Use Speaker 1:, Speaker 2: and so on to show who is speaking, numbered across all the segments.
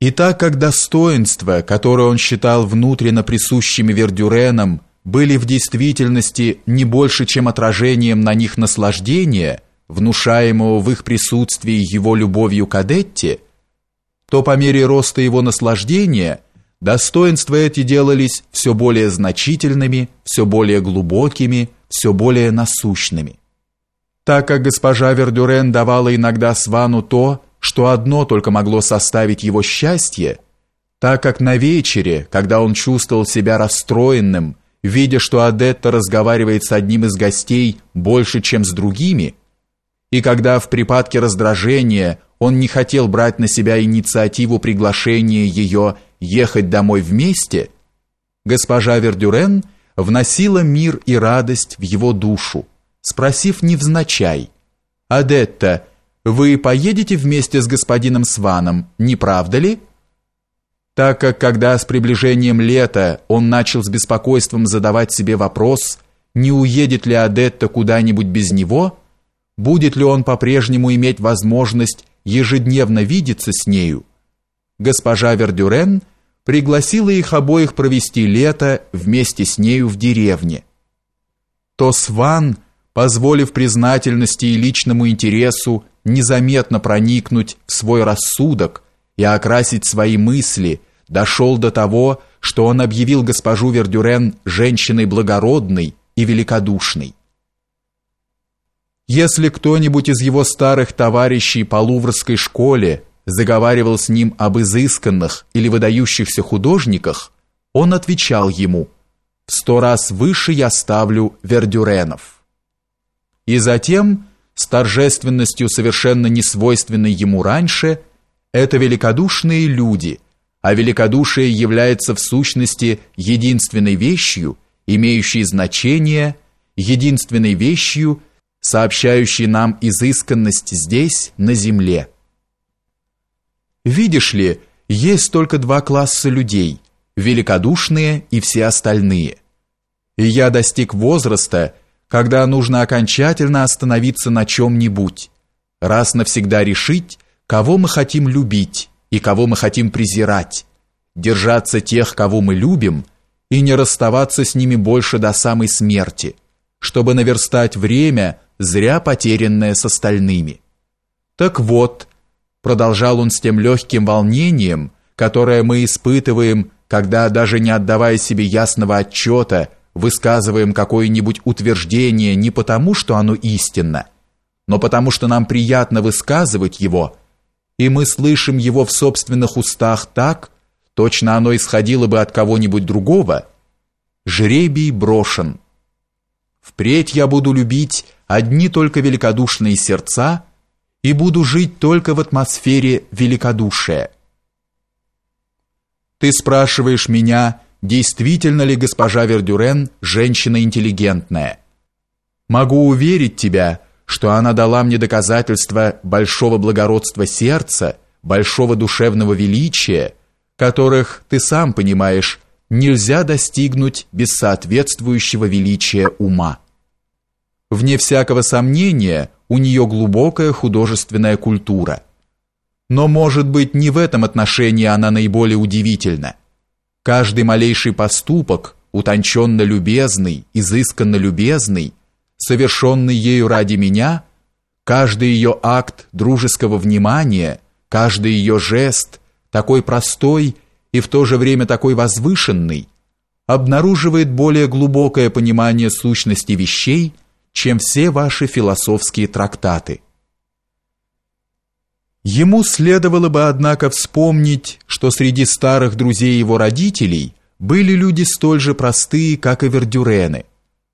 Speaker 1: И так как достоинства, которые он считал внутренно присущими Вердюреном, были в действительности не больше, чем отражением на них наслаждения, внушаемого в их присутствии его любовью к Адетте, то по мере роста его наслаждения достоинства эти делались все более значительными, все более глубокими, все более насущными. Так как госпожа Вердюрен давала иногда Свану то, что одно только могло составить его счастье, так как на вечере, когда он чувствовал себя расстроенным, видя, что Адетта разговаривает с одним из гостей больше, чем с другими, и когда в припадке раздражения он не хотел брать на себя инициативу приглашения ее ехать домой вместе, госпожа Вердюрен вносила мир и радость в его душу, спросив невзначай, «Адетта, вы поедете вместе с господином Сваном, не правда ли? Так как когда с приближением лета он начал с беспокойством задавать себе вопрос, не уедет ли Адетта куда-нибудь без него, будет ли он по-прежнему иметь возможность ежедневно видеться с нею, госпожа Вердюрен пригласила их обоих провести лето вместе с нею в деревне. То Сван, позволив признательности и личному интересу незаметно проникнуть в свой рассудок и окрасить свои мысли, дошел до того, что он объявил госпожу Вердюрен женщиной благородной и великодушной. Если кто-нибудь из его старых товарищей по Луврской школе заговаривал с ним об изысканных или выдающихся художниках, он отвечал ему «В сто раз выше я ставлю Вердюренов». И затем с торжественностью совершенно несвойственной ему раньше, это великодушные люди, а великодушие является в сущности единственной вещью, имеющей значение, единственной вещью, сообщающей нам изысканность здесь, на земле. Видишь ли, есть только два класса людей – великодушные и все остальные. И я достиг возраста – когда нужно окончательно остановиться на чем-нибудь, раз навсегда решить, кого мы хотим любить и кого мы хотим презирать, держаться тех, кого мы любим, и не расставаться с ними больше до самой смерти, чтобы наверстать время, зря потерянное с остальными. Так вот, продолжал он с тем легким волнением, которое мы испытываем, когда даже не отдавая себе ясного отчета, высказываем какое-нибудь утверждение не потому, что оно истинно, но потому что нам приятно высказывать его, и мы слышим его в собственных устах так, точно оно исходило бы от кого-нибудь другого, жребий брошен. Впредь я буду любить одни только великодушные сердца и буду жить только в атмосфере великодушия. Ты спрашиваешь меня, действительно ли госпожа Вердюрен женщина интеллигентная. Могу уверить тебя, что она дала мне доказательства большого благородства сердца, большого душевного величия, которых, ты сам понимаешь, нельзя достигнуть без соответствующего величия ума. Вне всякого сомнения, у нее глубокая художественная культура. Но, может быть, не в этом отношении она наиболее удивительна. Каждый малейший поступок, утонченно любезный, изысканно любезный, совершенный ею ради меня, каждый ее акт дружеского внимания, каждый ее жест, такой простой и в то же время такой возвышенный, обнаруживает более глубокое понимание сущности вещей, чем все ваши философские трактаты. Ему следовало бы, однако, вспомнить, что среди старых друзей его родителей были люди столь же простые, как и Вердюрены,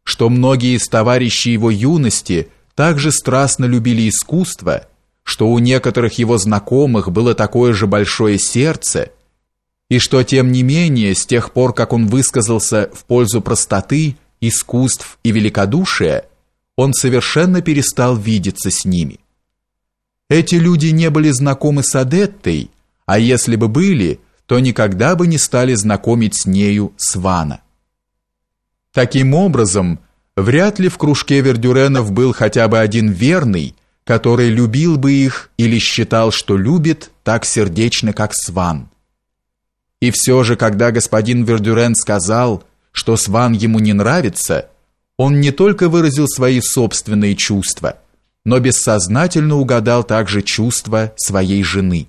Speaker 1: что многие из товарищей его юности также страстно любили искусство, что у некоторых его знакомых было такое же большое сердце, и что, тем не менее, с тех пор, как он высказался в пользу простоты, искусств и великодушия, он совершенно перестал видеться с ними. Эти люди не были знакомы с Адеттой, а если бы были, то никогда бы не стали знакомить с нею Свана. Таким образом, вряд ли в кружке Вердюренов был хотя бы один верный, который любил бы их или считал, что любит так сердечно, как Сван. И все же, когда господин Вердюрен сказал, что Сван ему не нравится, он не только выразил свои собственные чувства, но бессознательно угадал также чувства своей жены.